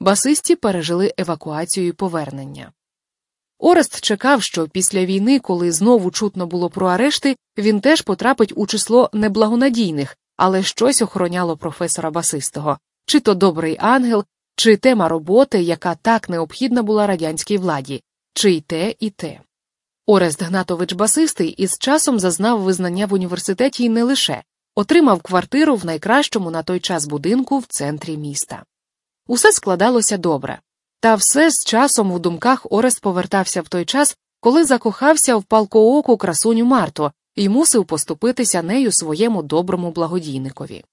басисті пережили евакуацію і повернення. Орест чекав, що після війни, коли знову чутно було про арешти, він теж потрапить у число неблагонадійних, але щось охороняло професора басистого чи то добрий ангел, чи тема роботи, яка так необхідна була радянській владі, чи й те, і те. Орест Гнатович басистий із часом зазнав визнання в університеті й не лише отримав квартиру в найкращому на той час будинку в центрі міста. Усе складалося добре. Та все з часом у думках Орест повертався в той час, коли закохався в палкооку красуню Марту і мусив поступитися нею своєму доброму благодійникові.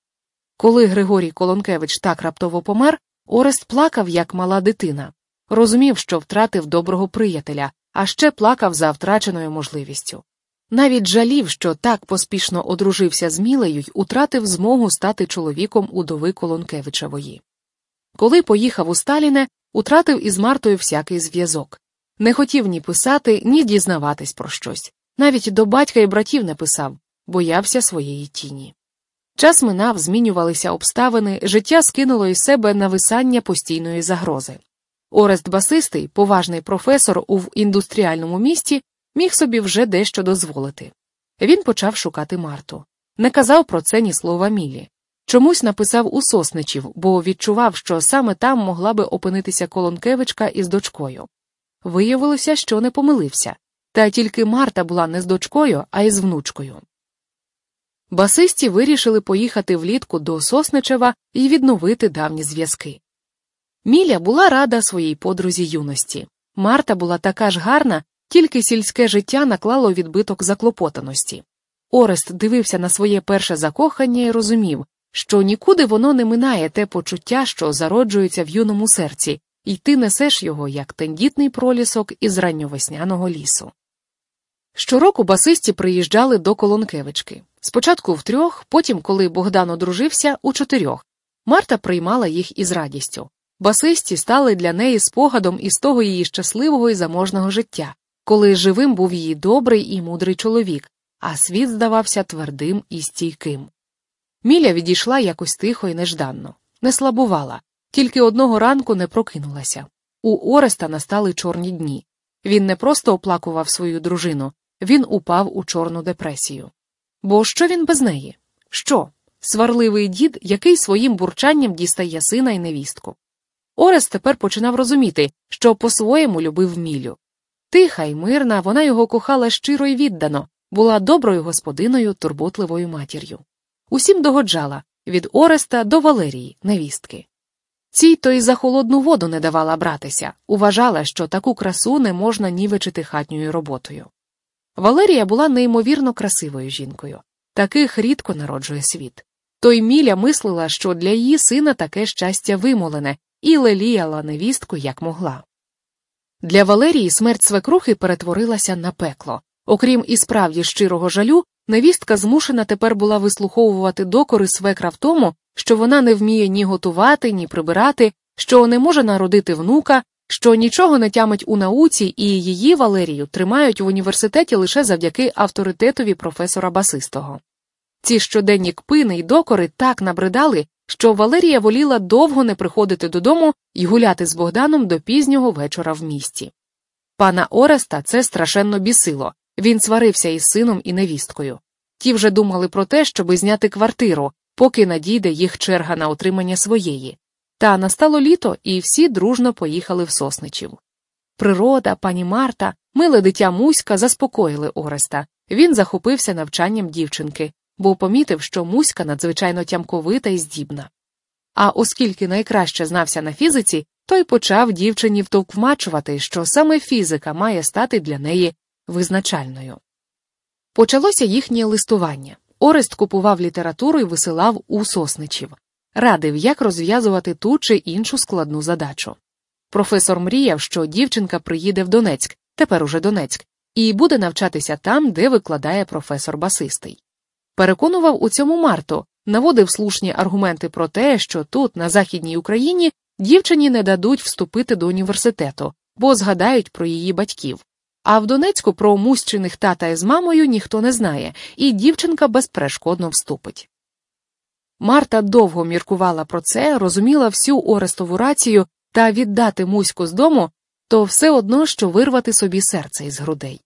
Коли Григорій Колонкевич так раптово помер, Орест плакав, як мала дитина, розумів, що втратив доброго приятеля, а ще плакав за втраченою можливістю. Навіть жалів, що так поспішно одружився з Мілею й утратив змогу стати чоловіком удови Колонкевичевої. Коли поїхав у Сталіне, утратив із Мартою всякий зв'язок. Не хотів ні писати, ні дізнаватись про щось. Навіть до батька і братів не писав, боявся своєї тіні. Час минав, змінювалися обставини, життя скинуло із себе нависання постійної загрози. Орест Басистий, поважний професор у індустріальному місті, міг собі вже дещо дозволити. Він почав шукати Марту. Не казав про це ні слова Мілі. Чомусь написав у Сосничів, бо відчував, що саме там могла би опинитися Колонкевичка із дочкою. Виявилося, що не помилився, та тільки Марта була не з дочкою, а із внучкою. Басисті вирішили поїхати влітку до Сосничева і відновити давні зв'язки. Міля була рада своїй подрузі юності. Марта була така ж гарна, тільки сільське життя наклало відбиток заклопотаності. Орест дивився на своє перше закохання і розумів, що нікуди воно не минає те почуття, що зароджується в юному серці, і ти несеш його як тендітний пролісок із ранньовесняного лісу. Щороку басисті приїжджали до Колонкевички. Спочатку в трьох, потім, коли Богдан одружився, у чотирьох. Марта приймала їх із радістю. Басисті стали для неї спогадом із того її щасливого і заможного життя, коли живим був її добрий і мудрий чоловік, а світ здавався твердим і стійким. Міля відійшла якось тихо і нежданно, не слабувала, тільки одного ранку не прокинулася. У Ореста настали чорні дні. Він не просто оплакував свою дружину, він упав у чорну депресію. Бо що він без неї? Що? Сварливий дід, який своїм бурчанням дістає сина і невістку. Орест тепер починав розуміти, що по-своєму любив Мілю. Тиха й мирна, вона його кохала щиро й віддано, була доброю господиною, турботливою матір'ю. Усім догоджала від Ореста до Валерії, невістки. Цій то й за холодну воду не давала братися, уважала, що таку красу не можна нівечити хатньою роботою. Валерія була неймовірно красивою жінкою, таких рідко народжує світ. Той Міля мислила, що для її сина таке щастя вимолене, і леліяла невістку як могла. Для Валерії смерть свекрухи перетворилася на пекло. Окрім і справді щирого жалю, невістка змушена тепер була вислуховувати докори свекра в тому, що вона не вміє ні готувати, ні прибирати, що не може народити внука, що нічого не тямить у науці, і її Валерію тримають в університеті лише завдяки авторитетові професора басистого. Ці щоденні кпини й докори так набридали, що Валерія воліла довго не приходити додому і гуляти з Богданом до пізнього вечора в місті. Пана Ореста це страшенно бісило він сварився із сином і невісткою. Ті вже думали про те, щоби зняти квартиру, поки надійде їх черга на отримання своєї. Та настало літо, і всі дружно поїхали в сосничів. Природа, пані Марта, миле дитя Муська заспокоїли Ореста. Він захопився навчанням дівчинки, бо помітив, що Муська надзвичайно тямковита і здібна. А оскільки найкраще знався на фізиці, той почав дівчині втовкмачувати, що саме фізика має стати для неї визначальною. Почалося їхнє листування. Орест купував літературу і висилав у сосничів, радив, як розв'язувати ту чи іншу складну задачу. Професор мріяв, що дівчинка приїде в Донецьк, тепер уже Донецьк, і буде навчатися там, де викладає професор басистий. Переконував у цьому Марту, наводив слушні аргументи про те, що тут, на Західній Україні, дівчині не дадуть вступити до університету, бо згадають про її батьків. А в Донецьку про мущених тата із мамою ніхто не знає, і дівчинка безперешкодно вступить. Марта довго міркувала про це, розуміла всю Орестову рацію та віддати Муську з дому, то все одно що вирвати собі серце із грудей.